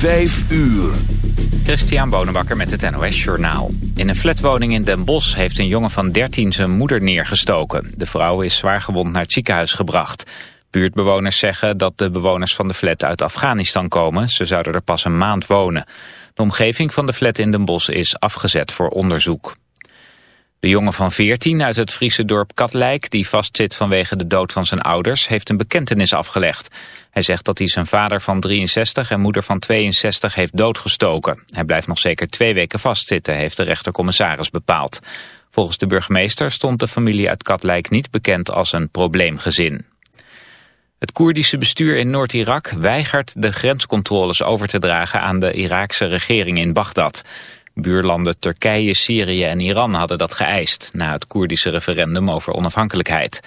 Vijf uur. Christian Bonenbakker met het NOS Journaal. In een flatwoning in Den Bosch heeft een jongen van 13 zijn moeder neergestoken. De vrouw is zwaargewond naar het ziekenhuis gebracht. Buurtbewoners zeggen dat de bewoners van de flat uit Afghanistan komen. Ze zouden er pas een maand wonen. De omgeving van de flat in Den Bosch is afgezet voor onderzoek. De jongen van 14 uit het Friese dorp Katlijk, die vastzit vanwege de dood van zijn ouders, heeft een bekentenis afgelegd. Hij zegt dat hij zijn vader van 63 en moeder van 62 heeft doodgestoken. Hij blijft nog zeker twee weken vastzitten, heeft de rechtercommissaris bepaald. Volgens de burgemeester stond de familie uit Katlijk niet bekend als een probleemgezin. Het Koerdische bestuur in Noord-Irak weigert de grenscontroles over te dragen aan de Iraakse regering in Bagdad. Buurlanden Turkije, Syrië en Iran hadden dat geëist na het Koerdische referendum over onafhankelijkheid.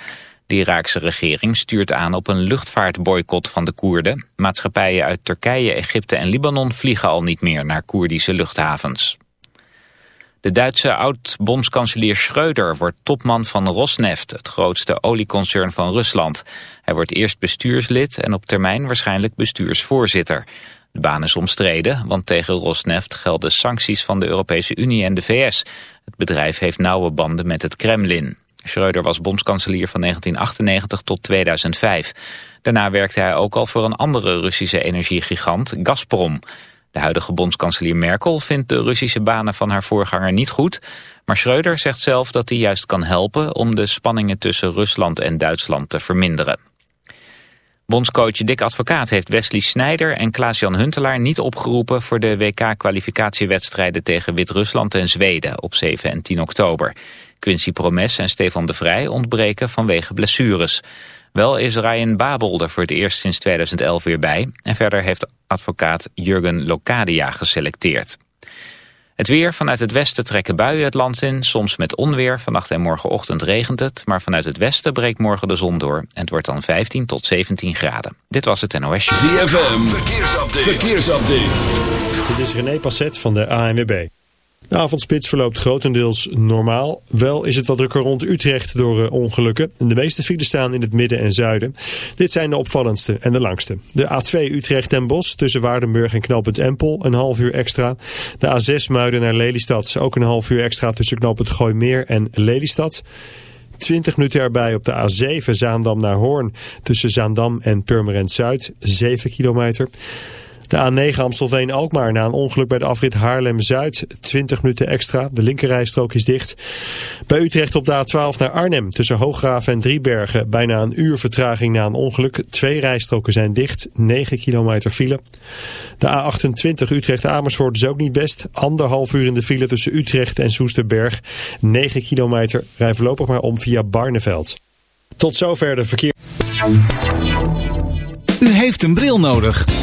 De Iraakse regering stuurt aan op een luchtvaartboycott van de Koerden. Maatschappijen uit Turkije, Egypte en Libanon vliegen al niet meer naar Koerdische luchthavens. De Duitse oud-bondskanselier Schreuder wordt topman van Rosneft, het grootste olieconcern van Rusland. Hij wordt eerst bestuurslid en op termijn waarschijnlijk bestuursvoorzitter. De baan is omstreden, want tegen Rosneft gelden sancties van de Europese Unie en de VS. Het bedrijf heeft nauwe banden met het Kremlin. Schreuder was bondskanselier van 1998 tot 2005. Daarna werkte hij ook al voor een andere Russische energiegigant, Gazprom. De huidige bondskanselier Merkel vindt de Russische banen van haar voorganger niet goed. Maar Schreuder zegt zelf dat hij juist kan helpen om de spanningen tussen Rusland en Duitsland te verminderen. Bondscoach Dick Advocaat heeft Wesley Snijder en Klaas-Jan Huntelaar niet opgeroepen voor de WK-kwalificatiewedstrijden tegen Wit-Rusland en Zweden op 7 en 10 oktober. Quincy Promes en Stefan de Vrij ontbreken vanwege blessures. Wel is Ryan Babel er voor het eerst sinds 2011 weer bij en verder heeft advocaat Jurgen Locadia geselecteerd. Het weer, vanuit het westen trekken buien het land in, soms met onweer. Vannacht en morgenochtend regent het, maar vanuit het westen breekt morgen de zon door. En het wordt dan 15 tot 17 graden. Dit was het NOS. ZFM, verkeersupdate. verkeersupdate. Dit is René Passet van de ANWB. De avondspits verloopt grotendeels normaal. Wel is het wat drukker rond Utrecht door uh, ongelukken. De meeste files staan in het midden en zuiden. Dit zijn de opvallendste en de langste. De A2 Utrecht en Bos tussen Waardenburg en knooppunt Empel een half uur extra. De A6 Muiden naar Lelystad ook een half uur extra tussen knooppunt Gooimeer en Lelystad. 20 minuten erbij op de A7 Zaandam naar Hoorn tussen Zaandam en Purmerend Zuid 7 kilometer. De A9 Amstelveen-Alkmaar na een ongeluk bij de afrit Haarlem-Zuid. 20 minuten extra. De linkerrijstrook is dicht. Bij Utrecht op de A12 naar Arnhem. Tussen Hooggraven en Driebergen. Bijna een uur vertraging na een ongeluk. Twee rijstroken zijn dicht. 9 kilometer file. De A28 Utrecht-Amersfoort is ook niet best. Anderhalf uur in de file tussen Utrecht en Soesterberg. 9 kilometer. Rij voorlopig maar om via Barneveld. Tot zover de verkeer. U heeft een bril nodig.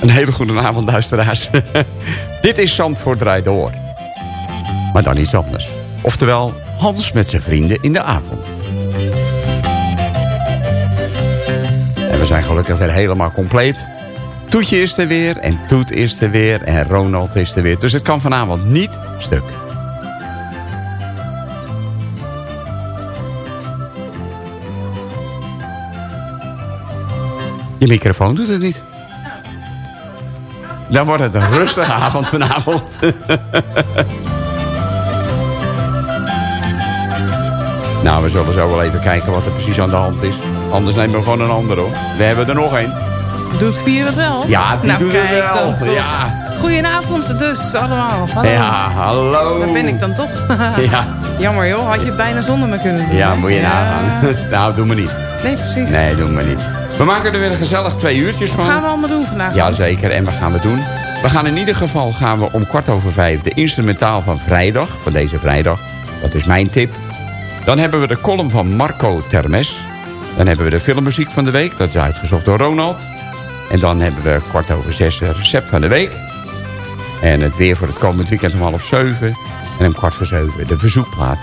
Een hele goede avond, luisteraars. Dit is Zandvoort Draai Door. Maar dan iets anders. Oftewel, Hans met zijn vrienden in de avond. En we zijn gelukkig weer helemaal compleet. Toetje is er weer en Toet is er weer en Ronald is er weer. Dus het kan vanavond niet stuk. Je microfoon doet het niet. Dan wordt het een rustige avond vanavond. nou, we zullen zo wel even kijken wat er precies aan de hand is. Anders nemen we gewoon een ander hoor. We hebben er nog één. Doet vier het wel? Ja, die nou, doet kijk, het wel. Dan, ja. Goedenavond dus allemaal. Hallo. Ja, hallo. Daar ben ik dan toch. ja. Jammer joh, had je het bijna zonder me kunnen doen. Ja, moet je Ja. nagaan. nou, doe me niet. Nee, precies. Nee, doe me niet. We maken er weer een gezellig twee uurtjes van. Wat gaan we allemaal doen vandaag? Ja, Hans? zeker. En wat gaan we doen? We gaan in ieder geval gaan we om kwart over vijf de instrumentaal van vrijdag. Van deze vrijdag. Dat is mijn tip. Dan hebben we de column van Marco Termes. Dan hebben we de filmmuziek van de week. Dat is uitgezocht door Ronald. En dan hebben we kwart over zes het recept van de week. En het weer voor het komend weekend om half zeven. En om kwart voor zeven de verzoekplaat.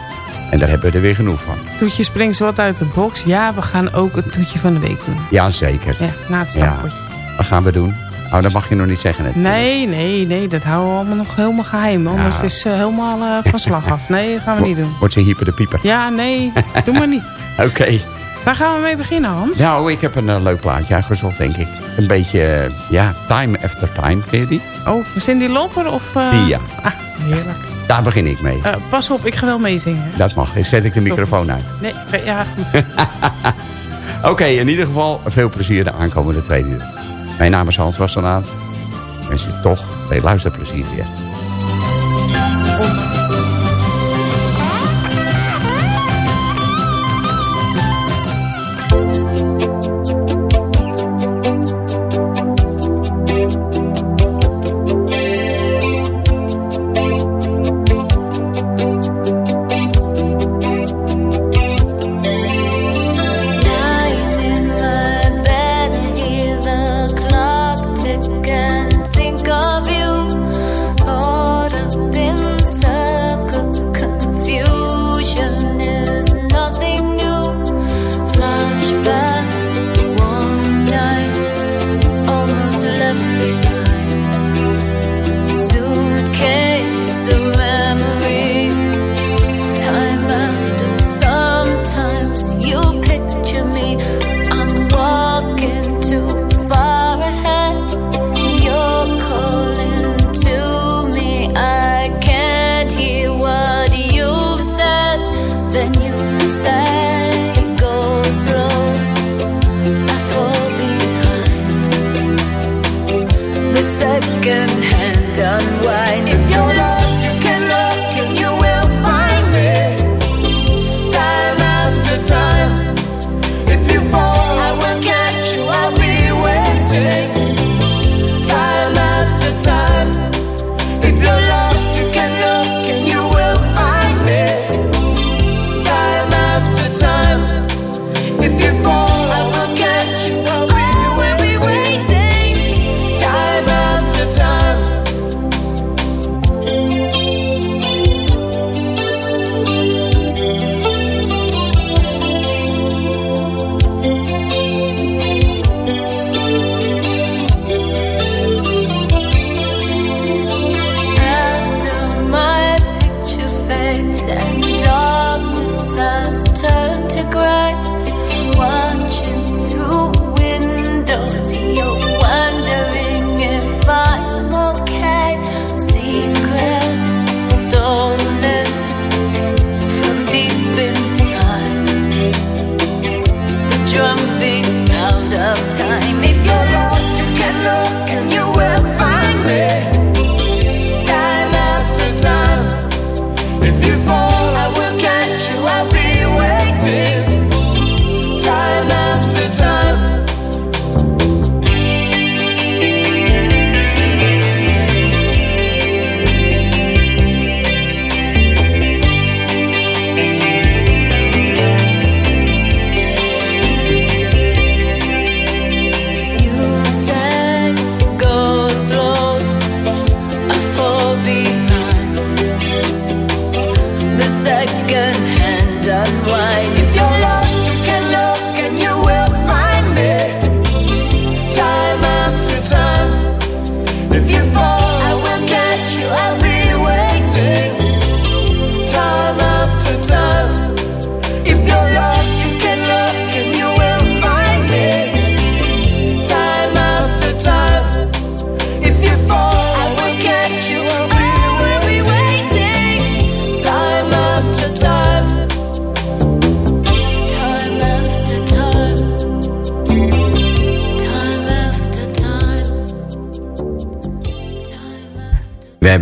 En daar hebben we er weer genoeg van. Toetje springt wat uit de box. Ja, we gaan ook het toetje van de week doen. Jazeker. Ja, na het Ja. stampotje. Wat gaan we doen? Oh, dat mag je nog niet zeggen. Net. Nee, nee, nee, dat houden we allemaal nog helemaal geheim. Anders Ja. is helemaal eh, van slag af. Nee, dat gaan we niet doen. Wordt ze hyper de pieper. Ja, nee, doe maar niet. Oké. Waar gaan we mee beginnen, Hans? Nou, ik heb een eh, leuk plaatje uitgezocht, denk ik. Een beetje, eh, ja, Time After Time. Ken je die? Oh, Cindy Loper of... Die, ja. Ah, heerlijk. Daar begin ik mee. Eh, pas op, ik ga wel meezingen. Dat mag. Ik zet ik de microfoon uit. Nee, eh, ja, goed. Oké, in ieder geval veel plezier de aankomende twee uur. Mijn naam is Hans Wassenaar. Je toch veel luisterplezier weer.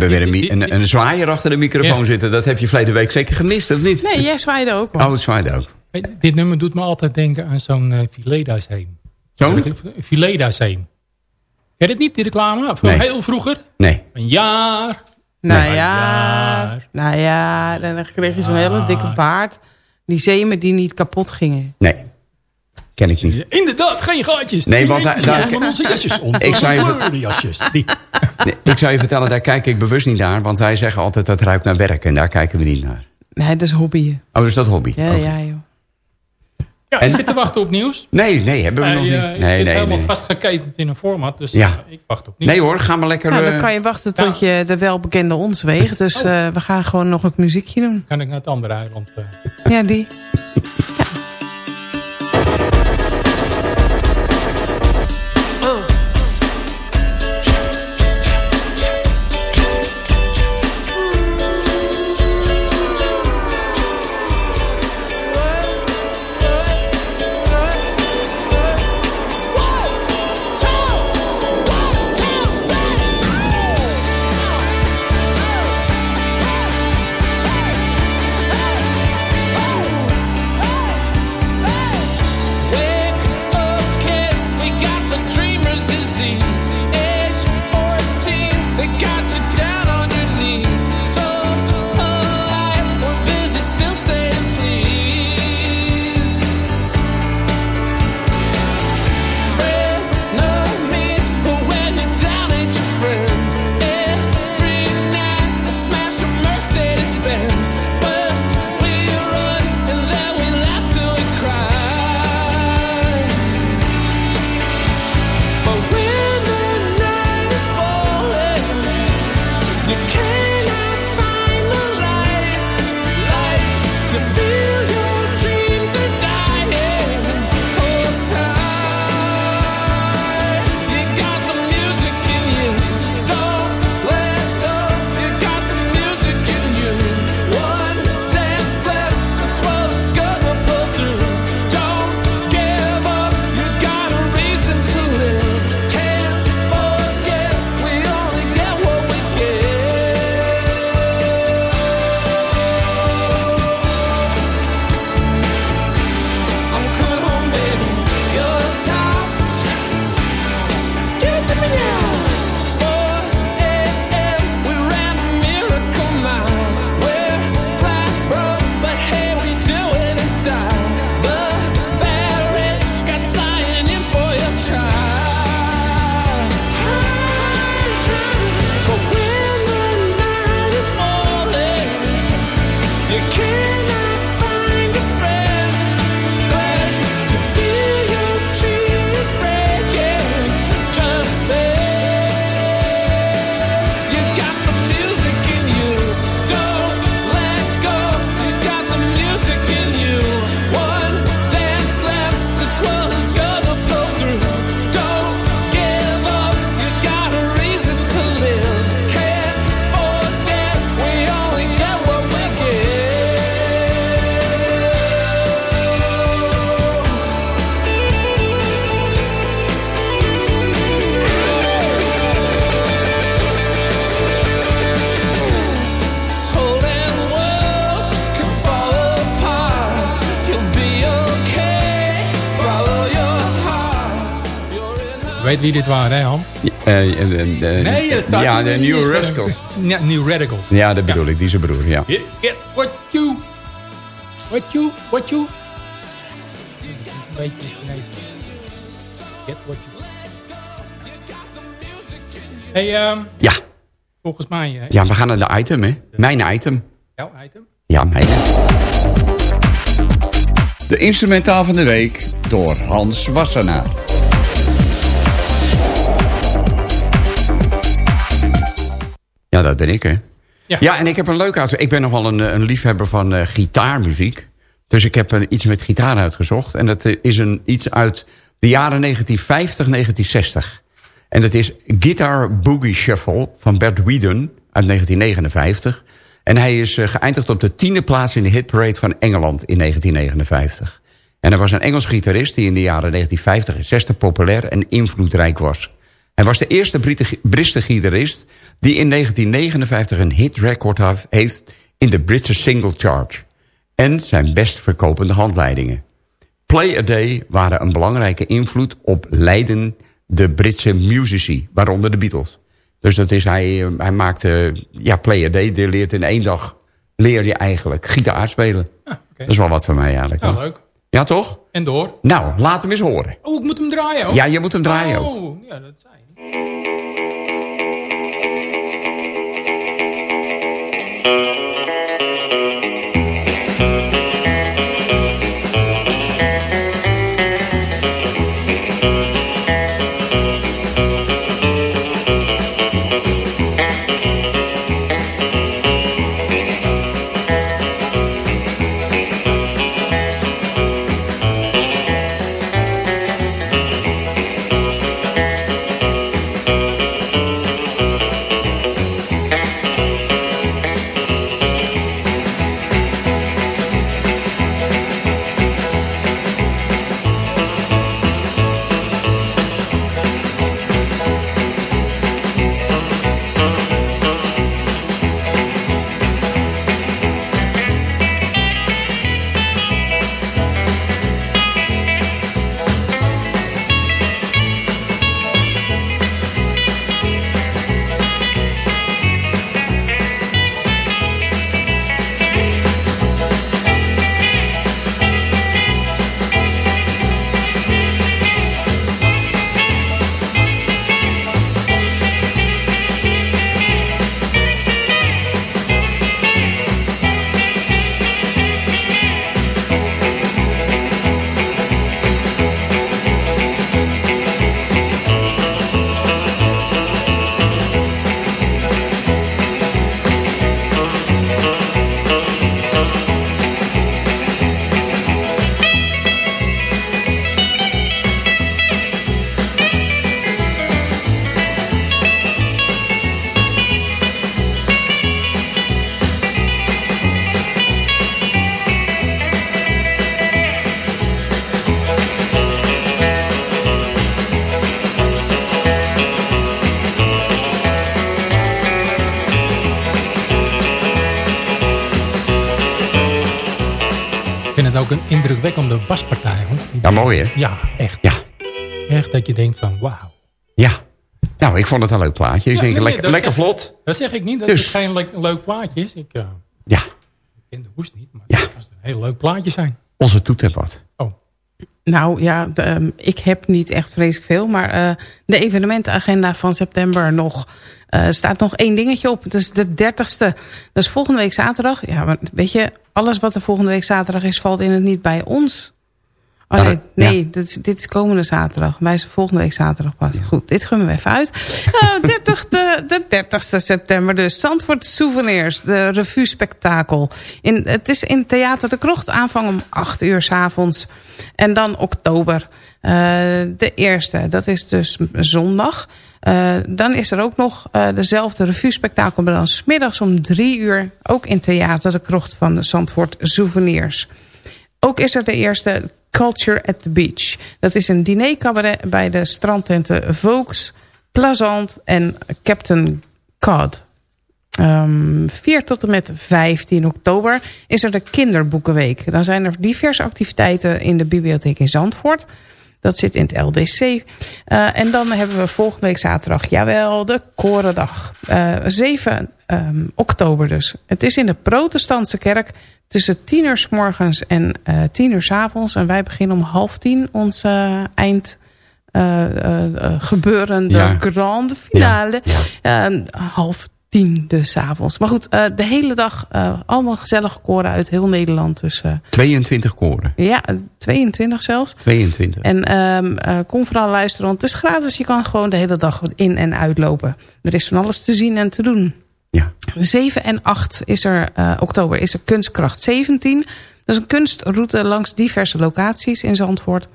Hebben weer een, mi- een, een zwaaier achter de microfoon zitten. Dat heb je verleden week zeker gemist, of niet? Nee, jij zwaaide ook. Oh, het zwaait ook. Dit nummer doet me altijd denken aan zo'n uh, Fileda's heen. Zo'n? Fileda's heen. Ken je het niet, die reclame? Van Nee. heel vroeger? Nee. Een jaar. Nou Nee. ja, nou ja, en dan kreeg je zo'n hele dikke baard. Die zeemen die niet kapot gingen. Nee. Ken ik niet. Inderdaad, geen gaatjes. Nee, Die want daar- daar- onder onze jasjes. Onder Ik zou je. Die. Nee, ik zou je vertellen, daar kijk ik bewust niet naar. Want wij zeggen altijd dat ruikt naar werk. En daar kijken we niet naar. Nee, dat is hobbyen. Oh, dus dat hobby? Ja, ja, joh. Ja, En- ik zit te wachten op nieuws. Nee, nee, hebben we nog niet. eh, Nee, ik nee, zit nee. helemaal vastgeketend in een format. Dus Ja. eh, ik wacht op nieuws. Nee hoor, ga maar lekker... Nou, eh, dan kan je wachten tot je de welbekende ons weegt. Dus eh, we gaan gewoon nog een muziekje doen. Kan ik naar het andere eiland? eh. Ja, die. First weet wie dit waren, hè Hans? eh, eh, eh, Nee, het staat Ja, de New. Rascals. Ja, New Radical. Ja, dat bedoel ik. Die zijn broer, ja. Get, get what you... What you... What you... Chinees. Get what you... Hey, ehm Ja. volgens mij... hè, Ja, we gaan naar de item, hè. Mijn item. Jouw item? Ja, mij net. De instrumentaal van de week door Hans Wassenaar. Ja, dat ben ik, hè. Ja. Ja, en ik heb een leuke auto. Ik ben nogal een, een liefhebber van eh, gitaarmuziek. Dus ik heb een, iets met gitaar uitgezocht. En dat eh, is een, iets uit de jaren 1950, 1960. En dat is Guitar Boogie Shuffle van Bert Weedon uit 1959. En hij is eh, geëindigd op de tiende plaats in de hitparade van Engeland in 1959. En hij was een Engels gitarist die in de jaren 1950 en 60 populair en invloedrijk was. Hij was de eerste Britse gitarist die in 1959 een hitrecord heeft in de Britse single charge. En zijn best verkopende handleidingen. Play a Day waren een belangrijke invloed op leidende Britse muzici, waaronder de Beatles. Dus dat is, hij, eh, hij maakte, ja, Play a Day, die leert in één dag, leer je eigenlijk gitaar spelen. Dat is wel wat voor mij eigenlijk. Ja, hoor. leuk. Ja, toch? En door. Nou, laat hem eens horen. Oh, ik moet hem draaien ook? Ja, je moet hem draaien ook. Oh, ja, dat zei ook een indrukwekkende baspartij. Die- Ja, mooi hè? Ja, echt. Ja. Echt dat je denkt van wauw. Ja. Nou, ik vond het een leuk plaatje. Ik Ja, denk, nee, lekker, lekker zeg- vlot. Dat zeg ik niet, dat Dus. het geen le- leuk plaatje is. Ik, eh, Ja, ik ken de hoest niet, maar het kan een heel leuk plaatje zijn. onze toeterpad. Nou ja, de, ehm, ik heb niet echt vreselijk veel. Maar eh, de evenementenagenda van september nog... eh, staat nog één dingetje op. Dat is de 30ste. Dat is volgende week zaterdag. Ja, maar weet je, alles wat er volgende week zaterdag is... valt in het niet bij ons. Oh nee, dat- nee dit, is, dit is komende zaterdag. Wij zijn volgende week zaterdag pas. Goed, dit gummen we even uit. Eh 30 de, de 30ste september dus. Zandvoort Souvenirs, de revue spektakel. In, het is in Theater de Krocht. Aanvang om 8 uur s avonds. En dan oktober. eh, de eerste, dat is dus zondag. Eh, dan is er ook nog eh, dezelfde revue spektakel. Maar dan 's middags om 3 uur. Ook in Theater de Krocht van Zandvoort Souvenirs. Ook is er de eerste Culture at the Beach. Dat is een dinercabaret bij de strandtenten Vaux, Plazant en Captain Cod. Ehm 4 tot en met 15 oktober is er de kinderboekenweek. Dan zijn er diverse activiteiten in de bibliotheek in Zandvoort. Dat zit in het LDC. Eh, en dan hebben we volgende week zaterdag, jawel, de Korendag. Eh 7 ehm, oktober dus. Het is in de protestantse kerk tussen 10 uur s morgens en eh 10 uur s avonds. En wij beginnen om half tien ons eind... gebeuren, de Ja. grande finale. Eh, half tien dus avonds. Maar goed, eh, de hele dag eh, allemaal gezellige koren uit heel Nederland. Dus eh, 22 koren. ja, 22 zelfs. 22. En ehm, eh, kom vooral luisteren, want het is gratis. Je kan gewoon de hele dag in- en uitlopen. Er is van alles te zien en te doen. Ja. 7 en 8 is er, eh, oktober is er Kunstkracht 17. Dat is een kunstroute langs diverse locaties in Zandvoort.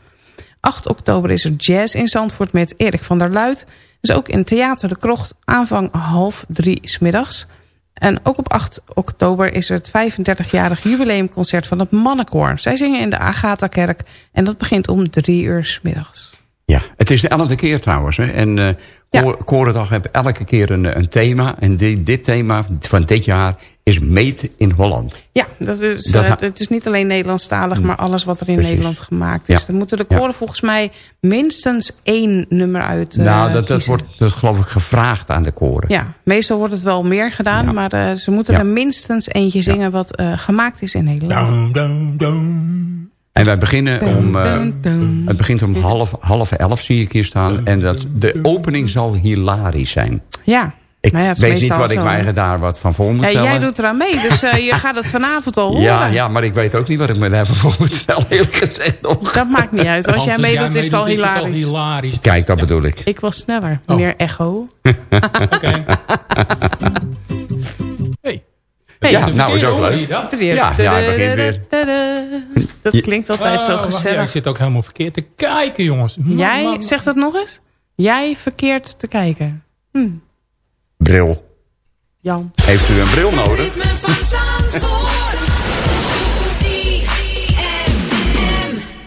8 oktober is er Jazz in Zandvoort met Erik van der Luit. Dus ook in Theater de Krocht aanvang half drie smiddags. En ook op 8 oktober is er het 35-jarig jubileumconcert van het Mannenkoor. Zij zingen in de Agatha-kerk en dat begint om drie uur 's middags. Ja, het is de elfde keer trouwens. Hè. En eh Ja. Korendag heeft elke keer een, een thema. En di- dit thema van dit jaar is Meet in Holland. Ja, dat is, Dat eh, het is niet alleen Nederlandstalig, maar alles wat er in Precies. Nederland gemaakt is. Ja. Dan moeten de Ja. koren volgens mij minstens één nummer uit eh, nou, dat, wordt dat geloof ik gevraagd aan de koren. Ja, meestal wordt het wel meer gedaan, Ja. maar eh, ze moeten Ja. er minstens eentje zingen wat eh, gemaakt is in Nederland. Dum, dum, dum. En wij beginnen om... eh, Dun, dun. het begint om half, half elf, zie ik hier staan. En dat, de opening zal hilarisch zijn. Ja, Ik Nou ja, het is weet niet wat ik mij daar wat van voor moet ja, stellen. jij doet eraan mee, dus eh, je gaat het vanavond al horen. ja, ja, maar ik weet ook niet wat ik me daarvoor voor moet stellen, eerlijk gezegd nog. Dat maakt niet uit. Als jij meedoet is het al hilarisch. hilarisch. Kijk, dat bedoel ik. Ik was sneller, Oh. meneer Echo. Oké. Hey. Hey, Ja, nou is ook leuk. Ja, ja, hij begint weer. Dat klinkt altijd Oh, zo wacht, ja, ik gezellig. zit ook helemaal verkeerd te kijken, jongens. Jij, man, man. zeg dat nog eens. Jij verkeerd te kijken. Hm, Bril. Jan. Heeft u een bril nodig?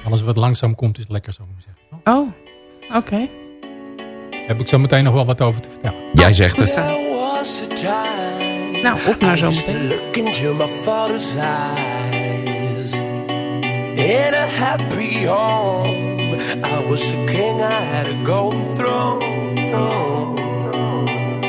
Alles wat langzaam komt is lekker, zou ik zeggen. Oh, oké. Heb ik zo meteen nog wel wat over te vertellen. Jij zegt het. Nou, op naar zometeen. In a happy home, I was a king, I had a golden throne.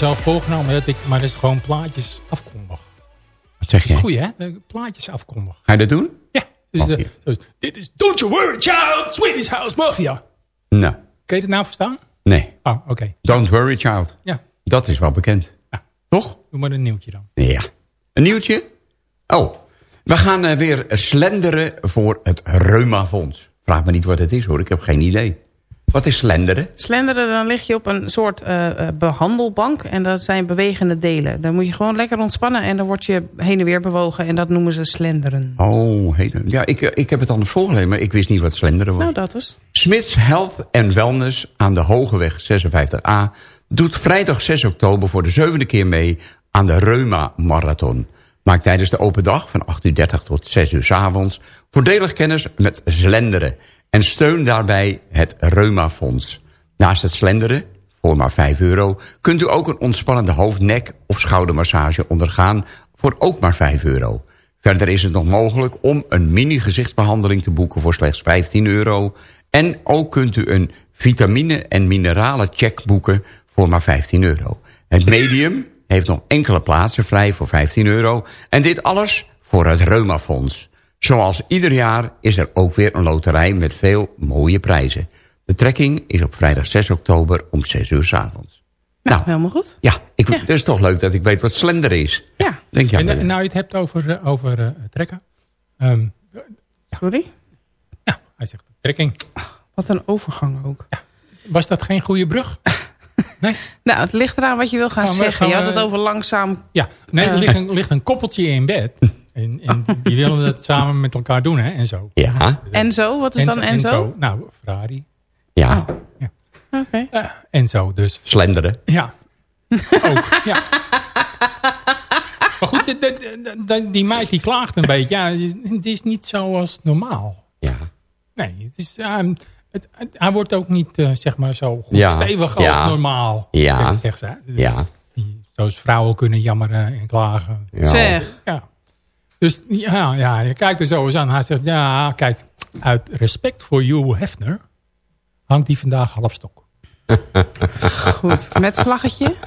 Mezelf voorgenomen dat ik maar eens gewoon plaatjes afkondig. zeg jij? Goeie, hè? De plaatjes afkondigen. Ga je dat doen? Ja. Dus, eh, dit is Don't You Worry Child, Swedish House Mafia. Nou, Kun je het nou verstaan? nee. Oh, oké. Don't worry, child. Ja, Dat is wel bekend. Ja. Toch? doe maar een nieuwtje dan. Ja. Een nieuwtje? Oh, we gaan eh, weer slenderen voor het Reumafonds. Vraag me niet wat het is hoor, ik heb geen idee. Wat is slenderen? Slenderen, dan lig je op een soort eh, eh, behandelbank. En dat zijn bewegende delen. Dan moet je gewoon lekker ontspannen. En dan word je heen en weer bewogen. En dat noemen ze slenderen. Oh, ja, ik, eh, ik heb het anders voorgelezen, maar ik wist niet wat slenderen was. Nou, dat is. Smits Health and Wellness aan de Hogeweg 56A... doet vrijdag 6 oktober voor de zevende keer mee aan de Reuma Marathon. Maak tijdens de open dag van 8.30 uur tot 6 uur 's avonds... voordelig kennis met slenderen... en steun daarbij het Reuma Fonds. Naast het slenderen, voor maar 5 euro... kunt u ook een ontspannende hoofd-, nek- of schoudermassage ondergaan... voor ook maar 5 euro. Verder is het nog mogelijk om een mini-gezichtsbehandeling te boeken voor slechts 15 euro. En ook kunt u een vitamine- en mineralencheck boeken voor maar 15 euro. Het medium heeft nog enkele plaatsen vrij voor 15 euro. En dit alles voor het Reumafonds. Zoals ieder jaar is er ook weer een loterij met veel mooie prijzen. De trekking is op vrijdag 6 oktober om 6 uur 's avonds. Nou, helemaal goed. Ja, ik, Ja. het is toch leuk dat ik weet wat slender is. Ja, Denk je en aan nou je het hebt over, eh, over eh, trekken. Ehm, sorry. ja, hij zegt trekking. Wat een overgang ook. Was dat geen goede brug? Nee? Nou, het ligt eraan wat je wil gaan Gaan we- zeggen. Je had we- het over langzaam. Ja, nee, er ligt een, ligt een koppeltje in bed. En, en die willen het samen met elkaar doen, hè? En zo. Ja, Enzo, wat is dan Enzo? Nou, Ferrari. ja. Oké. Eh, Enzo dus. slenderen. Ja. Ook, ja. Maar goed, de- de- de- die meid die klaagt een beetje. Ja, het is niet zoals normaal. Ja. Nee, het is, ehm, het, het- hij wordt ook niet, eh, zeg maar, zo goed Ja, stevig als ja. normaal. Ja. Zegt, zegt ze. Dus Ja. die- zoals vrouwen kunnen jammeren en klagen. Ja. Zeg. Ja. Dus ja, ja, je kijkt er zo eens aan. Hij zegt, ja, kijk, uit respect voor Hugh Hefner hangt hij vandaag half stok. Goed. Met vlaggetje.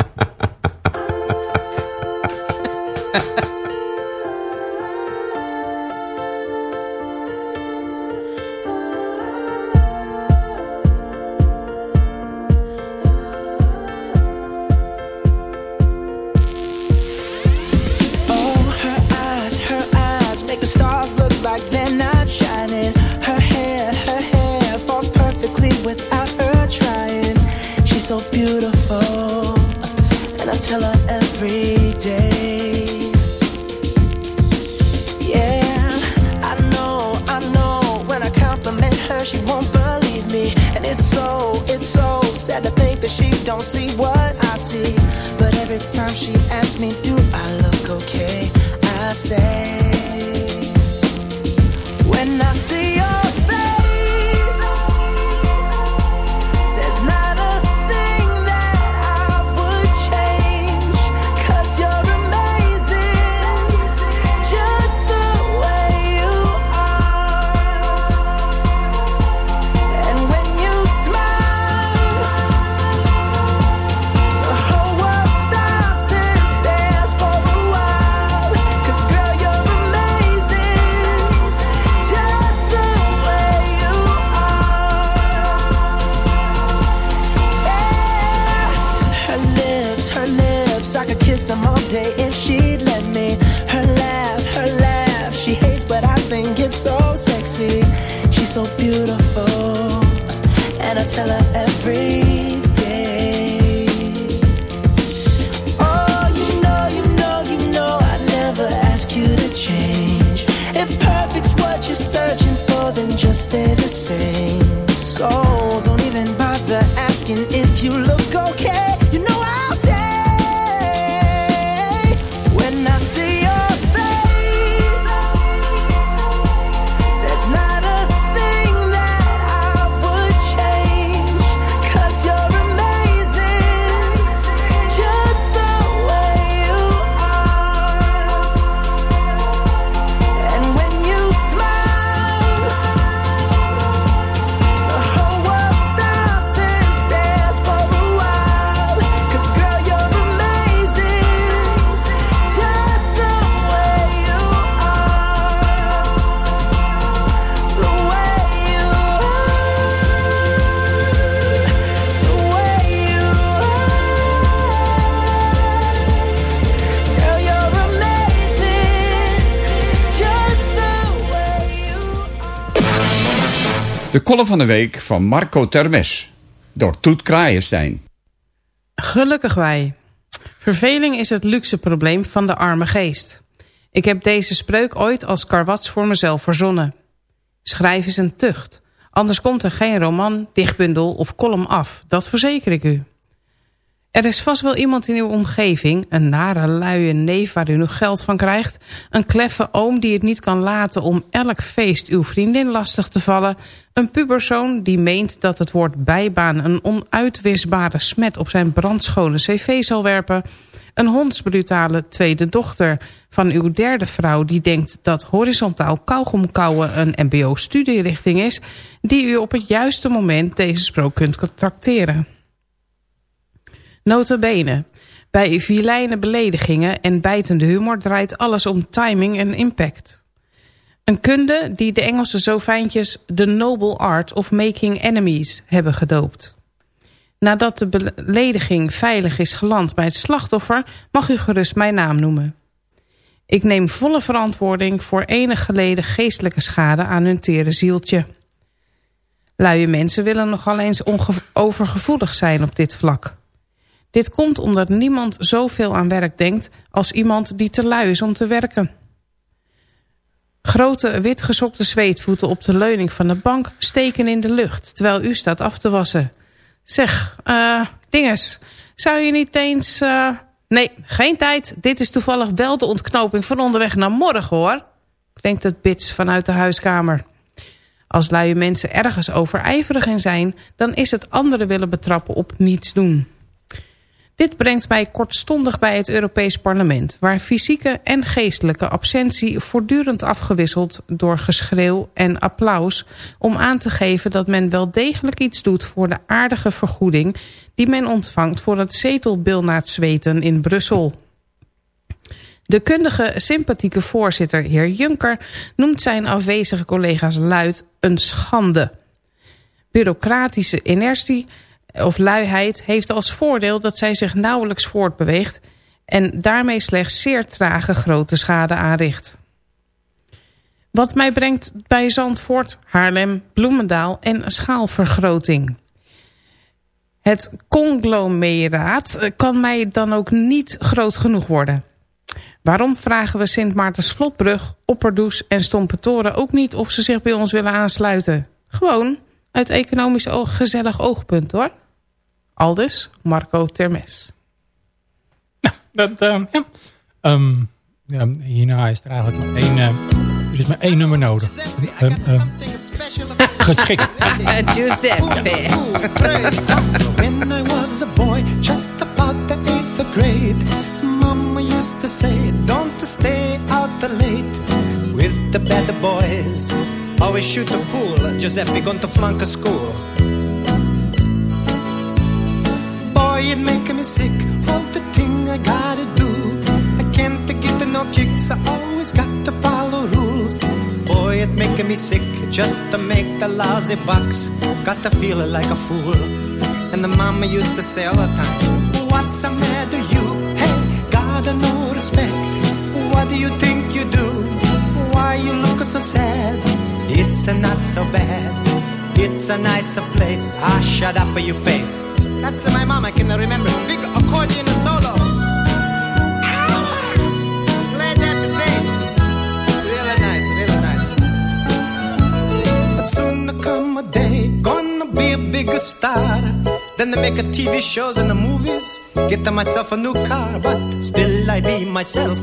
So don't even bother asking if you look okay. De column van de week van Marco Termes. Door Toet Kraaienstein. Gelukkig wij. Verveling is het luxe probleem van de arme geest. Ik heb deze spreuk ooit als karwats voor mezelf verzonnen. Schrijf is een tucht. Anders komt er geen roman, dichtbundel of column af. Dat verzeker ik u. Er is vast wel iemand in uw omgeving, een nare luie neef waar u nog geld van krijgt, een kleffe oom die het niet kan laten om elk feest uw vriendin lastig te vallen, een puberzoon die meent dat het woord bijbaan een onuitwisbare smet op zijn brandschone cv zal werpen, een hondsbrutale tweede dochter van uw derde vrouw die denkt dat horizontaal kauwgom kauwen een mbo-studierichting is, die u op het juiste moment deze sprook kunt tracteren. Notabene. Bij vilijne beledigingen en bijtende humor draait alles om timing en impact. Een kunde die de Engelsen zo fijntjes The Noble Art of Making Enemies hebben gedoopt. Nadat de belediging veilig is geland bij het slachtoffer... mag u gerust mijn naam noemen. Ik neem volle verantwoording voor enig geleden geestelijke schade aan hun tere zieltje. Luie mensen willen nogal eens overgevoelig zijn op dit vlak. Dit komt omdat niemand zoveel aan werk denkt als iemand die te lui is om te werken. Grote witgesokte zweetvoeten op de leuning van de bank steken in de lucht terwijl u staat af te wassen. Zeg, uh, dinges, zou je niet eens... Uh... Nee, geen tijd. Dit is toevallig wel de ontknoping van onderweg naar morgen hoor. Klinkt het bits vanuit de huiskamer. Als luie mensen ergens overijverig in zijn... dan is het anderen willen betrappen op niets doen. Dit brengt mij kortstondig bij het Europees Parlement... waar fysieke en geestelijke absentie voortdurend afgewisseld... door geschreeuw en applaus om aan te geven dat men wel degelijk iets doet... voor de aardige vergoeding die men ontvangt voor het zetelbilnaardzweten in Brussel. De kundige, sympathieke voorzitter, heer Juncker... noemt zijn afwezige collega's luid een schande. Bureaucratische inertie of luiheid heeft als voordeel dat zij zich nauwelijks voortbeweegt... en daarmee slechts zeer trage grote schade aanricht. Wat mij brengt bij Zandvoort, Haarlem, Bloemendaal en schaalvergroting. Het conglomeraat kan mij dan ook niet groot genoeg worden. Waarom vragen we Sint Maartens Vlotbrug, Opperdoes en Stompetoren ook niet of ze zich bij ons willen aansluiten? Gewoon uit economisch gezellig oogpunt hoor. Aldus Marco Termes. Nou, dat, uh, ja. Um, ja. Hierna is er eigenlijk maar één... Uh, er is maar één nummer nodig. Um, um, geschikt. Giuseppe. When I was a boy, just about the eighth grade, Mama used to say, don't stay out the late with the bad boys. Always shoot the pool, Giuseppe going to flunk a school. Making me sick. All the thing I gotta do. I can't get no kicks. I always got to follow rules. Boy, it making me sick just to make the lousy bucks. Got to feel it like a fool. And the mama used to say all the time, What's the matter, you? Hey, gotta no respect. What do you think you do? Why you look so sad? It's not so bad. It's a nicer place. Ah, shut up, for your face. That's my mom, I can remember. Big accordion solo. Play that thing. Really nice, really nice. But soon there come a day, gonna be a bigger star. Then they make a TV shows and the movies. Get myself a new car, but still I be myself.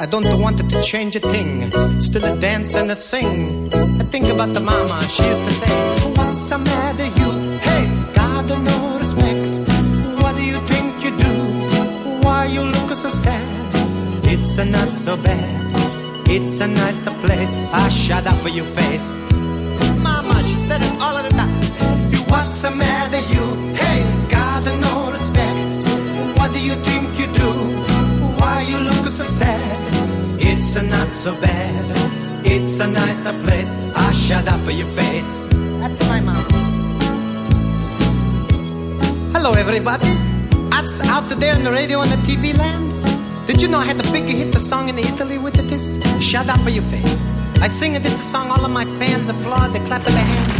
I don't want it to change a thing. Still a dance and a sing. I think about the mama, she used to say, What's the matter, you? Hey, God, no respect. What do you think you do? Why you look so sad? It's a not so bad. It's a nicer place. Ah, shut up your face. Mama, she said it all of the time. You, what's the matter, you? Hey, God, no respect. What do you think you do? Why you look so sad? It's a not so bad. It's a nicer place. Ah, shut up your face. That's my mom. Hello, everybody. That's out there on the radio and the TV land. Did you know I had the big hit the song in Italy with it? This shut up with your face. I sing this song, all of my fans applaud, they clap their hands.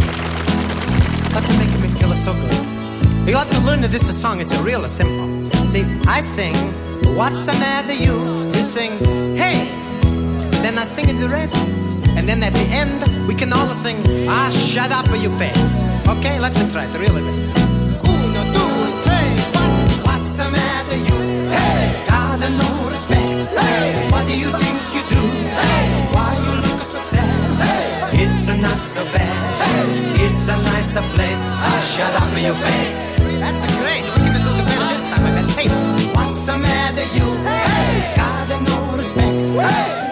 That's making me feel so good. You ought to learn that this song. It's a real simple. See, I sing, what's the matter you? You sing, hey. Then I sing it the rest. And then at the end, we can all sing, ah, shut up with your face. Okay, let's try it, really. Uno, due, tre, quattro. What's the matter you? Hey, got no respect. Hey, what do you think you do? Hey, why you look so sad? Hey, it's not so bad. Hey, it's a nicer place. Ah, shut up with your face. That's great. We're gonna do the better this time. I bet. Hey, what's the matter you? Hey, got no respect. Hey,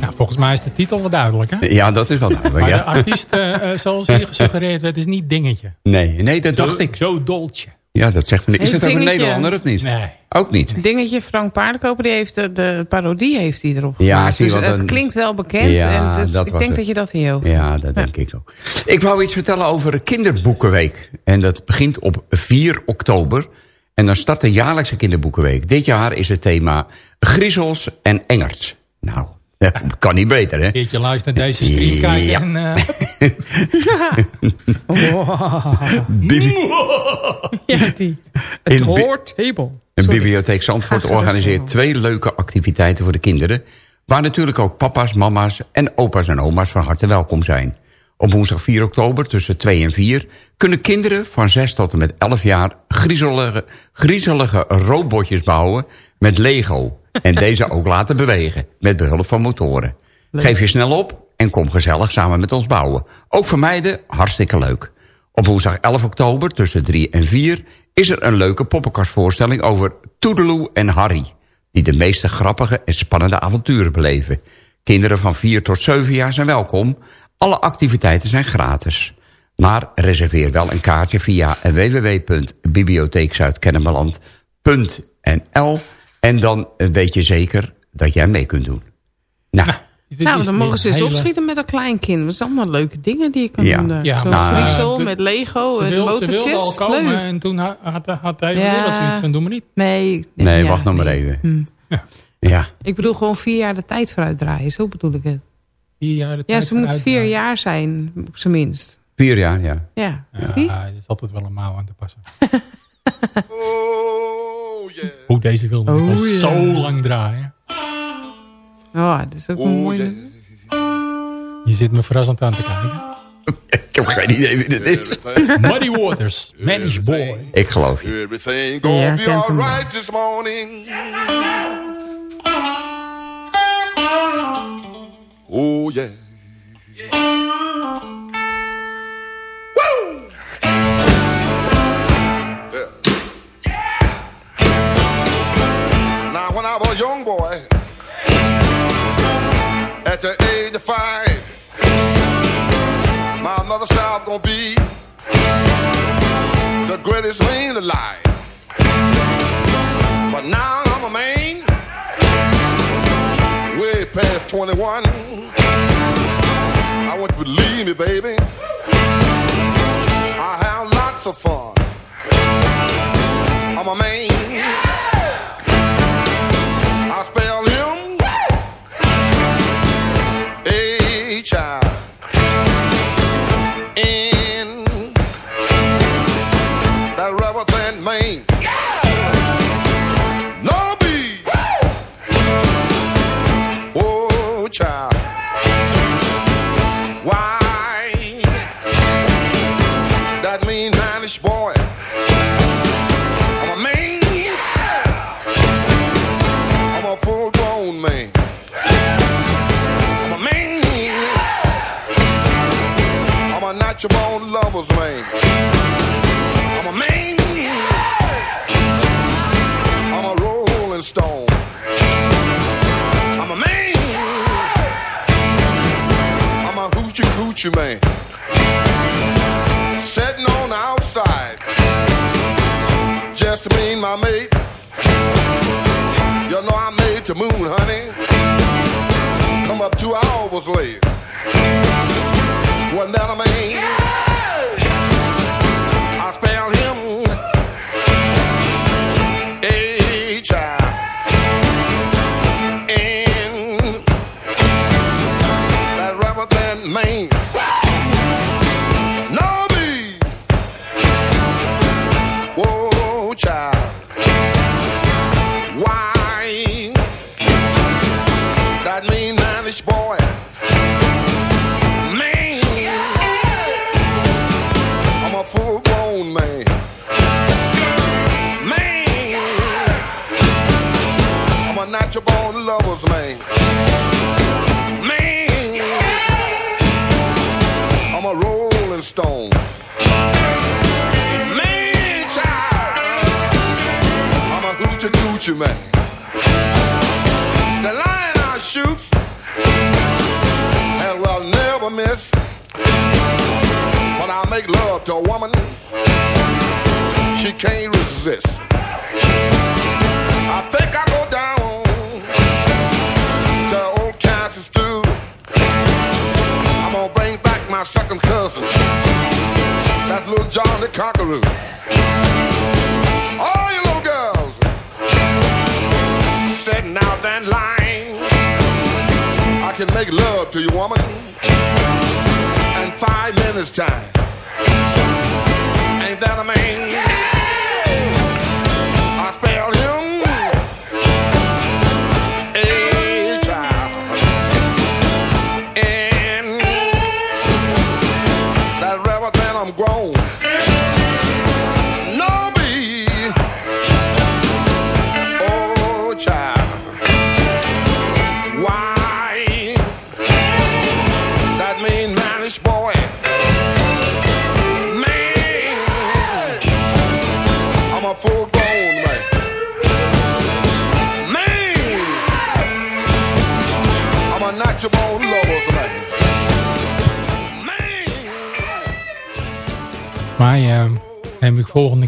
Nou, volgens mij is de titel wel duidelijk, hè? Ja, dat is wel duidelijk, Maar de ja. artiest, eh, eh, zoals hier gesuggereerd werd, is niet Dingetje. Nee, nee, dat dacht Zo- ik. Zo doltje. Ja, dat zegt me Is het ook een. Nederlander of niet? Nee. Ook niet. Dingetje Frank Paardenkoper, die heeft de, de parodie heeft hij erop Ja, gemaakt. zie je dus wat het een- klinkt wel bekend. Ja, en dus dat ik denk het. dat je dat hier ook. Ja, dat denk ik ook. Ik wou iets vertellen over Kinderboekenweek. En dat begint op 4 oktober. En dan start de jaarlijkse Kinderboekenweek. Dit jaar is het thema griezels en engerts. Nou, kan niet beter, hè? Een keertje luisteren naar deze stream kijken Ja. en... eh, Bibi- Ja, die. In bi- table. Een bibliotheek Zandvoort organiseert twee leuke activiteiten voor de kinderen... waar natuurlijk ook papa's, mama's en opa's en oma's van harte welkom zijn. Op woensdag 4 oktober tussen 2 en 4 kunnen kinderen van 6 tot en met 11 jaar... griezelige, griezelige robotjes bouwen met Lego... en deze ook laten bewegen met behulp van motoren. Geef je snel op en kom gezellig samen met ons bouwen. Ook voor meiden hartstikke leuk. Op woensdag 11 oktober tussen 3 en 4 is er een leuke poppenkastvoorstelling over Toedeloe en Harry... die de meeste grappige en spannende avonturen beleven. Kinderen van 4 tot 7 jaar zijn welkom. Alle activiteiten zijn gratis. Maar reserveer wel een kaartje via www.bibliotheekzuidkennemerland.nl en dan weet je zeker dat jij mee kunt doen. Nou, Nou, is dan mogen ze eens hele- opschieten met een klein kind. Dat zijn allemaal leuke dingen die je kan Ja. doen. Ja, Zo'n nou, griezel eh, met Lego en wil, ze motortjes. wilde al komen Leuk. en toen had, had, had hij Ja. weer zoiets van, doe maar niet. Nee, nee, ja, wacht nog maar nee. even. Hm. Ja, Ik bedoel gewoon vier jaar de tijd vooruit draaien. Zo bedoel ik het. Vier jaar de Ja, tijd ze moet vier jaar zijn, op zijn minst. vier jaar, ja. Ja, Ja, is altijd wel een mouw aan te passen. Hoe deze film Oh, al ja. zo lang draaien. Oh, dat is ook een mooie... Je zit me verrassend aan te kijken. Ik heb geen idee wie dit is. Muddy Waters, Manish Boy. Ik geloof je. Everything Ja, gonna be alright this morning. Oh yeah. Woo! I was a young boy, at the age of five, my mother said I was gonna be the greatest man alive. But now I'm a man, way past 21. I want you to believe me, baby. I have lots of fun. I'm a man. Coochie man. Sitting on the outside. Just me and my mate. You know I made the moon, honey. Come up two hours late. Wasn't that a man? Can't resist. I think I go down to old Kansas too. I'm gonna bring back my second cousin. That's little John the Conqueror. All you little girls sitting out that line. I can make love to you, woman, in five minutes time.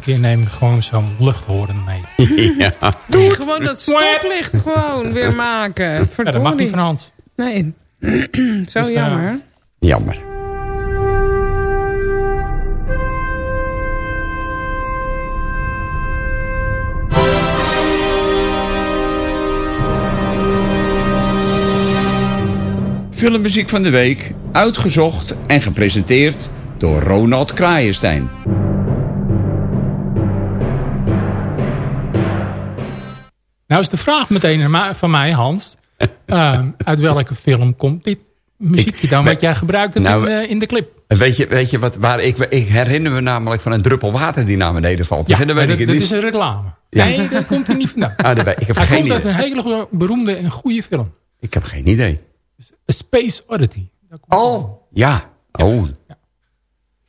Keer neem ik gewoon zo'n luchthoorn mee. ja. Doe gewoon dat stoplicht gewoon weer maken. Ja, dat mag niet van Hans. Nee. Zo Dus, eh, jammer. Jammer. Filmmuziek van de week, uitgezocht en gepresenteerd door Ronald Kraaienstein. Nou is de vraag meteen van mij, Hans. Eh, uit welke film komt dit muziekje dan? Wat jij gebruikt hebt Nou, in, de, in de clip. Weet je, weet je wat, waar ik, ik herinner me namelijk van een druppel water die naar beneden valt. Ja, weet dat, ik het dat niet. is een reclame. Ja. Nee, dat komt er niet vandaan. Ah, dat ik heb Hij geen komt uit een hele beroemde en goede film. Ik heb geen idee. A Space Oddity. Oh, ja. Oh,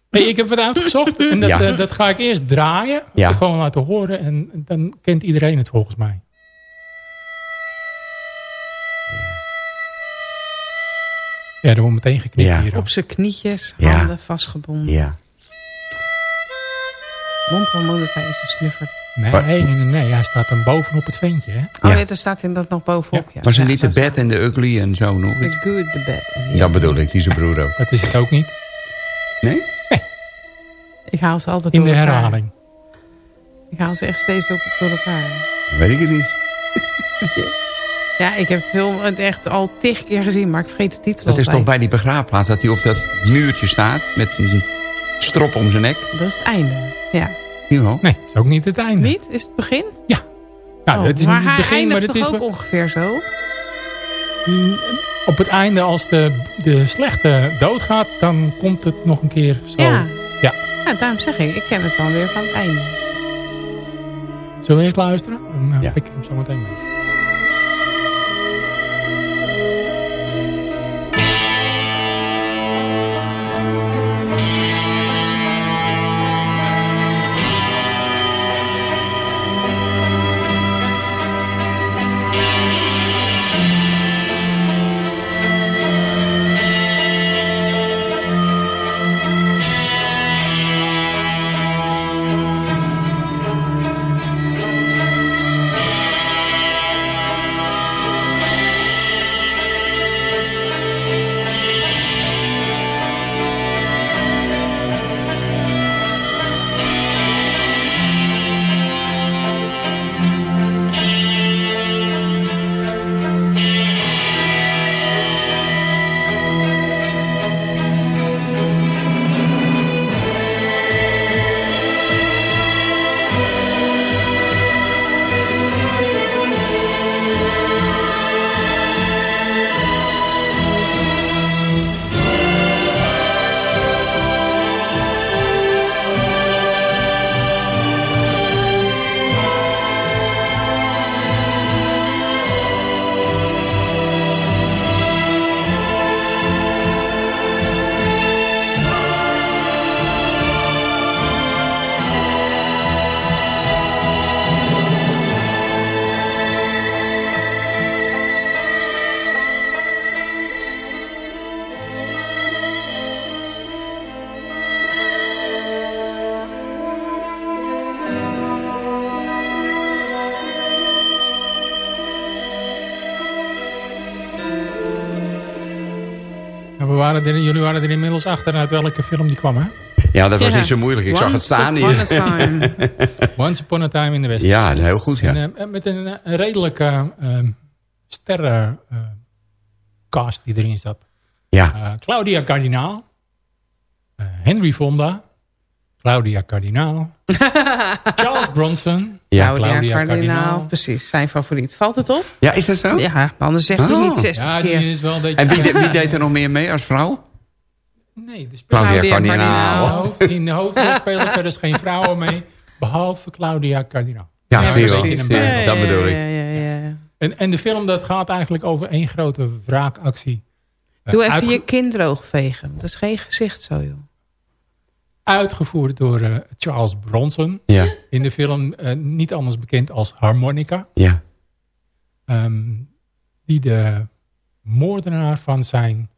Hey, ik heb wat uitgezocht en dat, Ja. eh, dat ga ik eerst draaien. Gewoon laten horen en dan kent iedereen het volgens mij. Ja, wordt meteen geknipt Ja. hier. Op zijn knietjes, Ja. handen vastgebonden. ja. Mondharmonica is een snuffer. Nee, Maar- nee, nee, nee, nee, hij staat dan bovenop het ventje. Hè? Oh Ja. nee, daar staat in dat nog bovenop. Ja. Maar ze Ja, niet de bad en de ugly en zo nog The good, the bad. and Dat bedoel ik, die zijn broer ook. Dat is het ook niet. Nee? Ik haal ze altijd In door de elkaar. herhaling. Ik haal ze echt steeds door, door elkaar. Weet ik het niet. Ja, ik heb het film echt al tig keer gezien, maar ik vergeet de titel Dat is toch bij die begraafplaats dat hij op dat muurtje staat met een strop om zijn nek. Dat is het einde, ja. Nee, is ook niet het einde. Niet? Is het begin? Nou, Oh, het is maar niet het hij begin, maar het toch is ook ongeveer zo? op het einde als de, de slechte doodgaat, dan komt het nog een keer zo. Ja. Ja. Ja, daarom zeg ik, ik ken het dan weer van het einde. Zullen we eerst luisteren? Dan uh, Ja. pik ik hem zo meteen mee. Waren, er, jullie waren er inmiddels achter uit welke film die kwam, hè? Ja, dat was Ja. niet zo moeilijk. Ik zag het Once staan upon hier. a time. Once Upon a Time in the West. Ja, heel goed, ja. En, eh, met een, eh, een redelijke uh, sterrencast die erin zat. Ja. Eh, Claudia Cardinaal. eh, Henry Fonda. Claudia Cardinaal. Charles Bronson. Ja. Claudia Cardinaal. Precies, zijn favoriet. Valt het op? Ja, is dat zo? Ja, maar anders zegt hij Oh. niet 60 Ja, die is wel een beetje... En wie, wie deed er nog meer mee als vrouw? Nee, de Claudia Claudia In de, Cardinaal. hoofd, in de hoofdrol spelen verder geen vrouwen mee. Behalve Claudia Cardinaal. Ja, Ja, zie je wel. precies. Ja, Dat bedoel ik. Ja, ja, ja, ja. En, en de film dat gaat eigenlijk over één grote wraakactie. Doe even je kind droog vegen. Dat is geen gezicht zo, joh. Uitgevoerd door eh, Charles Bronson. Ja, In de film eh, niet anders bekend als Harmonica. ja. ehm, die de moordenaar van zijn...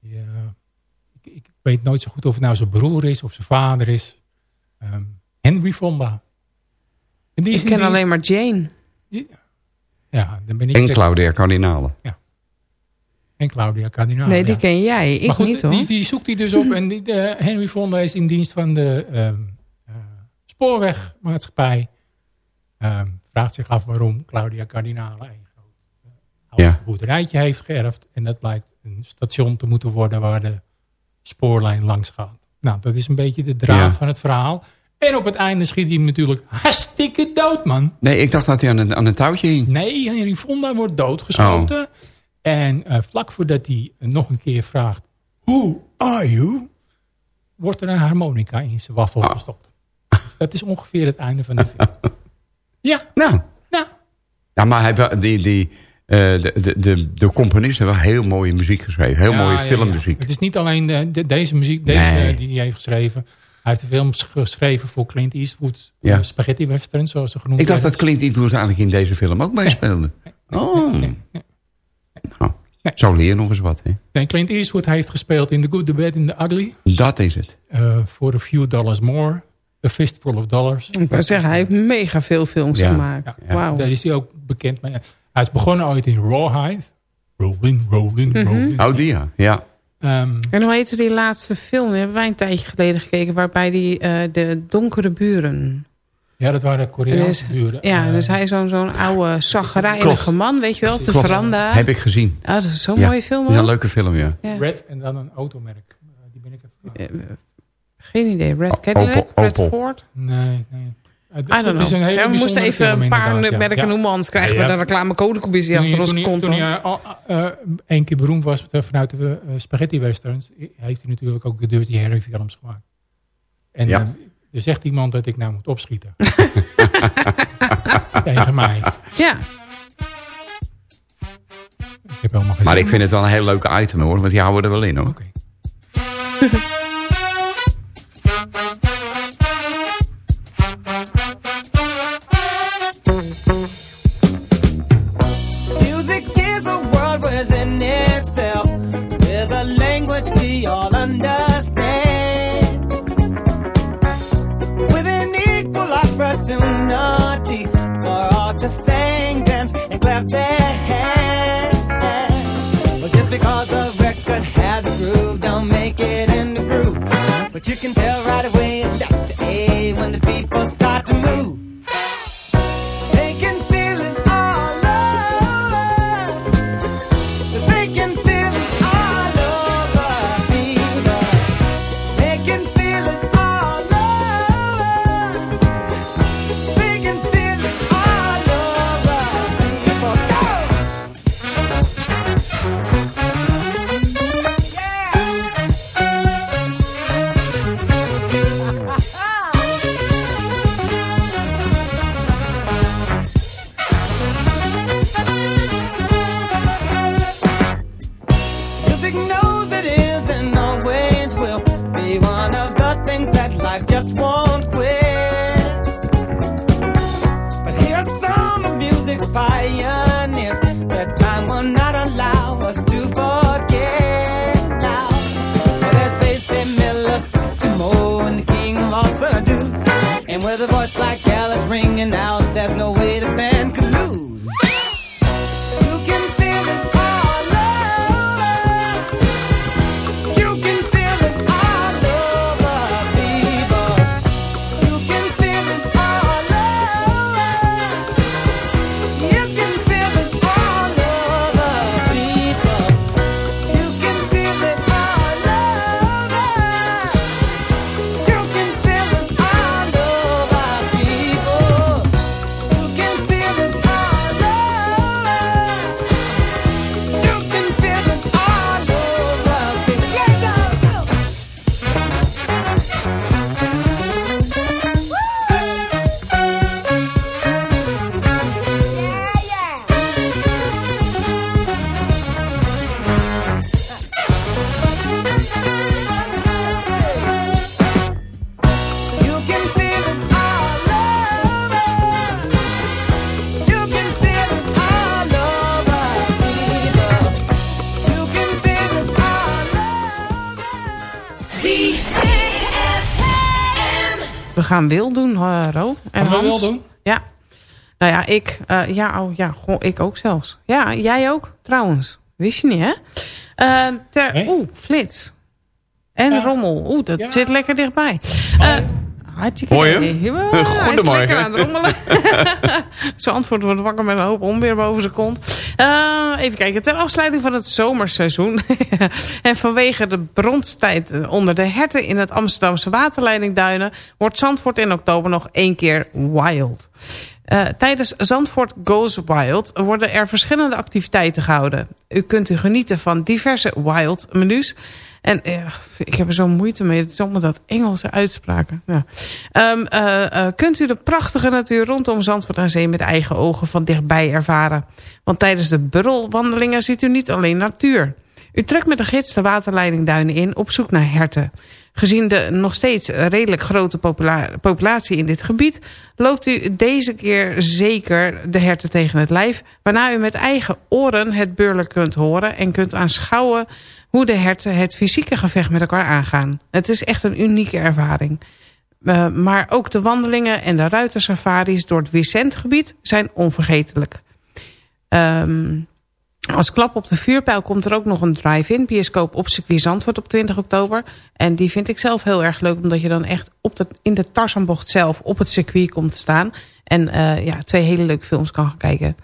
ja, ik, ik weet nooit zo goed of het nou zijn broer is of zijn vader is. ehm, Henry Fonda. En die Ik ken alleen maar Jane. Ja, dan ben ik... En Claudia Cardinale. En Claudia Cardinale. nee, die ja. ken jij. Ik maar goed, niet, hoor. Die, die zoekt hij dus op. En die, de, Henry Fonda is in dienst van de ehm, eh, spoorwegmaatschappij. Ehm, vraagt zich af waarom Claudia Cardinale een groot eh, Ja. boerderijtje heeft geërfd. En dat blijkt een station te moeten worden waar de spoorlijn langs gaat. Nou, dat is een beetje de draad Ja. van het verhaal. En op het einde schiet hij hem natuurlijk hartstikke dood, man. Nee, ik dacht dat hij aan een, aan een touwtje hing. Nee, Henry Fonda wordt doodgeschoten. Oh. En eh, vlak voordat hij nog een keer vraagt... Who are you? Wordt er een harmonica in zijn waffel Oh. gestopt. Dat is ongeveer het einde van de film. ja, Nou, nou, ja, maar hij, die, die, eh, de, de, de, de componist heeft wel heel mooie muziek geschreven. Heel Ja, mooie ja, ja. filmmuziek. Het is niet alleen de, de- deze muziek deze, Nee. eh, die hij heeft geschreven. Hij heeft de films geschreven voor Clint Eastwood. Ja. eh, spaghetti westerns, zoals ze genoemd Ik dacht dat Clint Eastwood eigenlijk in deze film ook meespeelde. Oh. Nou, zo leer je nog eens wat, hè? Nee, Clint Eastwood heeft gespeeld in The Good, The Bad and The Ugly. Dat is het. eh, For a Few Dollars More. A Fistful of Dollars. Ik wou zeggen, hij heeft mega veel films Ja. gemaakt. Ja, Wauw. Daar is hij ook bekend mee. Hij is begonnen ooit in Rawhide. Rolling, rolling, Mhm. rolling. Oh, die ja. Ja. Ehm, En hoe heette die laatste film? Die hebben wij een tijdje geleden gekeken. Waarbij die eh, de donkere buren... ja, dat waren Koreaanse Dus- buren. Ja, Eh, dus hij is zo'n zo'n oude, zagrijnige man, weet je wel, te Klopt. veranda. Heb ik gezien. Ah, dat is zo'n Ja. mooie film Ja, een leuke film, ja. Ja. Red en dan een automerk. Eh, die ben ik even... Eh, Geen idee. Red Cadillac? Opel- Red. Ford? Nee, nee. I don't know. een Ja, we moesten even een paar merken Ja. noemen, anders krijgen Ja, we een reclamecodecommissie achter ons kont. toen hij al, eh, één keer beroemd was vanuit de spaghetti westerns, heeft hij natuurlijk ook de Dirty Harry films gemaakt. En Ja. Er zegt iemand dat ik nou moet opschieten. Tegen mij. Ja, Ik heb helemaal geen Maar zin. ik vind het wel een heel leuke item, hoor. Want die houden er wel in, hoor. Oké. because a record has a groove, don't make it in the groove. But you can tell right away to A when the people start to move. Gaan Wil doen, uh, Ro. En Gaan we. Wil doen? Ja. Nou ja, ik. eh, ja, oh, ja goh, ik ook zelfs. Ja, jij ook trouwens. Wist je niet, hè? Eh, ter, Oeh, flits. En rommel. Oeh, dat zit lekker dichtbij. Eh hartstikke Hoor je Goedemorgen. lekker aan het rommelen. Zandvoort wordt wakker met een hoop onweer boven zijn kont. Eh, even kijken. Ter afsluiting van het zomerseizoen. en vanwege de bronstijd onder de herten in het Amsterdamse waterleidingduinen... wordt Zandvoort in oktober nog één keer wild. Eh, tijdens Zandvoort Goes Wild worden er verschillende activiteiten gehouden. U kunt u genieten van diverse wild menus. En ik heb er zo moeite mee. Het is allemaal dat Engelse uitspraken. Ja. Ehm, eh, eh, kunt u de prachtige natuur rondom Zandvoort aan Zee met eigen ogen van dichtbij ervaren. Want tijdens de burrelwandelingen ziet u niet alleen natuur. U trekt met de gids de waterleidingduinen in op zoek naar herten. Gezien de nog steeds redelijk grote popula populatie in dit gebied... loopt u deze keer zeker de herten tegen het lijf... waarna u met eigen oren het beurlijk kunt horen... en kunt aanschouwen hoe de herten het fysieke gevecht met elkaar aangaan. Het is echt een unieke ervaring. Uh, maar ook de wandelingen en de ruitersafaris door het Vicentgebied zijn onvergetelijk. Um, als klap op de vuurpijl komt er ook nog een drive-in bioscoop op circuit Zandvoort op 20 oktober. En die vind ik zelf heel erg leuk, omdat je dan echt op in de Tarzanbocht zelf op het circuit komt te staan. En uh, ja, twee hele leuke films kan gaan kijken.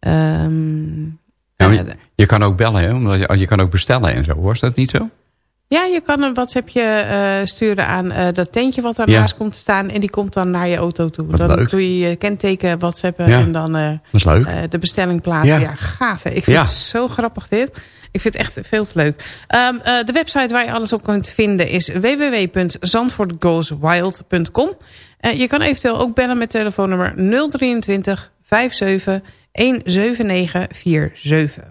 Um, ja, je, je, kan ook bellen, hè? Omdat je, je kan ook bestellen en zo. Was dat niet zo? Ja, je kan een WhatsAppje uh, sturen aan uh, dat tentje wat daarnaast ja. komt te staan. En die komt dan naar je auto toe. Wat dan leuk. doe je je kenteken whatsappen ja. en dan uh, dat is leuk. de bestelling plaatsen. Ja. Ja, gaaf. Hè? Ik vind het zo grappig dit. Ik vind het echt veel te leuk. Um, de website waar je alles op kunt vinden is www.zandvoortgoeswild.com. je kan eventueel ook bellen met telefoonnummer 023 57 17947.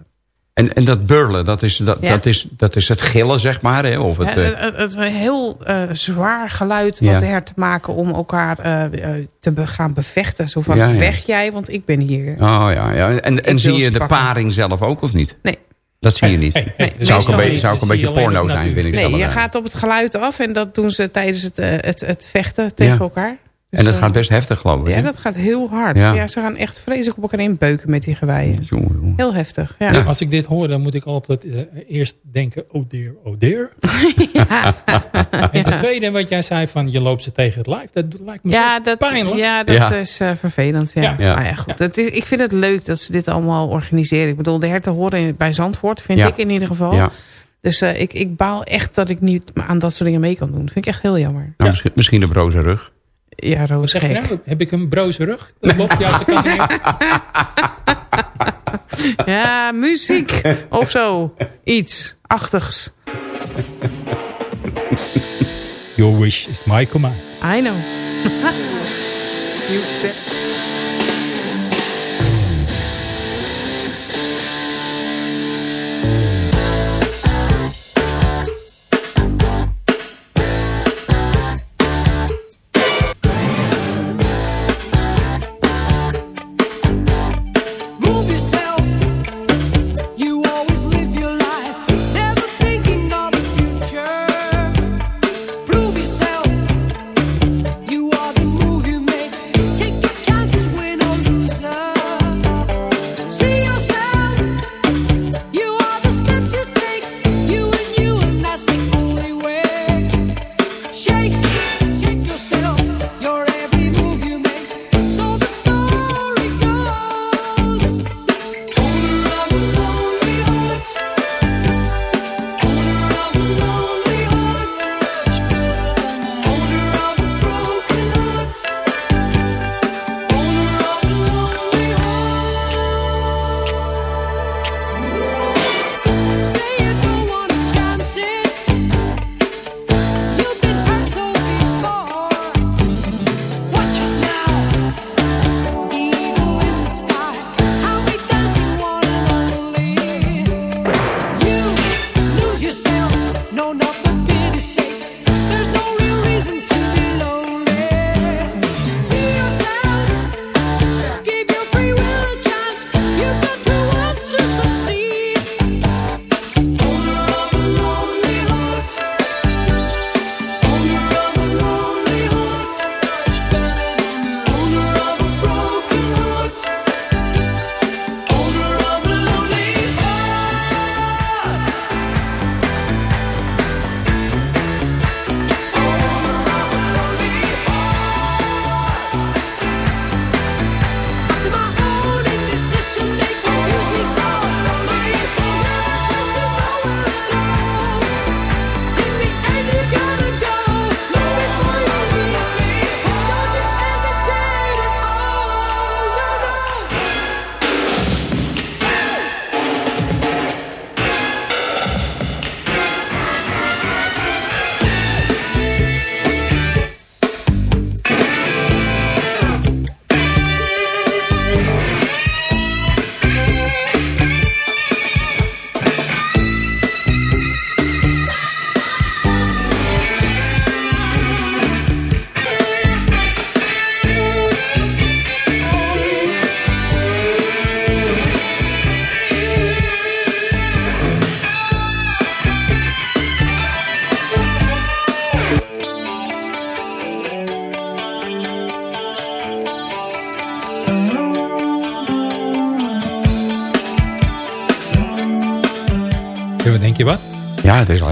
En, en dat burlen, dat is, dat, Ja. dat, is, dat is het gillen, zeg maar. Hè? Of het, Ja, eh, het, een heel eh, zwaar geluid wat Ja. de herten maken om elkaar eh, eh, te be- gaan bevechten. Zo van, Ja, ja. weg jij, want ik ben hier. oh ja, ja. En, en zie je de pakken. paring zelf ook of niet? Nee. Dat zie je niet. Hey, hey, de zou ook een, beetje, zou ook een beetje porno zijn, vind ik Nee, je gaat op het geluid af en dat doen ze tijdens het, het, het vechten tegen Ja. elkaar. Dus, En dat eh, gaat best heftig, geloof ik. Ja, dat gaat heel hard. Ja. Ja. ze gaan echt vreselijk op elkaar inbeuken met die geweien. Jongen, jongen. Heel heftig, ja. Ja, Als ik dit hoor, dan moet ik altijd eh, eerst denken, oh dear, oh dear. En ten tweede, wat jij zei van, je loopt ze tegen het lijf. Dat lijkt me Ja, zo dat, pijnlijk. ja, dat Ja. is eh, vervelend. Ja. Ja. Ja. Maar ja, goed. Het is, ik vind het leuk dat ze dit allemaal organiseren. Ik bedoel, de herten horen bij Zandvoort, vind Ja. ik in ieder geval. Ja. Dus eh, ik, ik baal echt dat ik niet aan dat soort dingen mee kan doen. Dat vind ik echt heel jammer. Nou, misschien, misschien een broze rug. Ja, Roos, zeg nou? Heb ik een broze rug? Dat kan niet. Ja, muziek of zo. Iets achtigs. Your wish is my command. I know. You bet.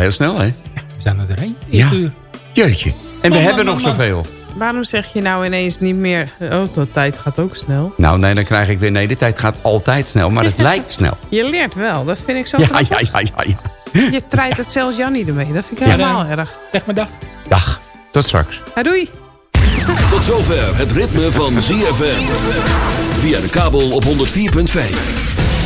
Heel snel, hè? We zijn er doorheen. Ja. Uur. Jeetje. En we Man, hebben man, nog man, zoveel. Waarom zeg je nou ineens niet meer... Oh, de tijd gaat ook snel. Nou, nee, dan krijg ik weer... Nee, de tijd gaat altijd snel, maar het lijkt snel. Je leert wel, dat vind ik zo Ja, ja, ja, ja, ja. Je trijdt het zelfs Jannie ermee, dat vind ik Ja. helemaal erg. Zeg maar dag. Dag, tot straks. Ja, doei. Tot zover het ritme van ZFM. Via de kabel op 104.5.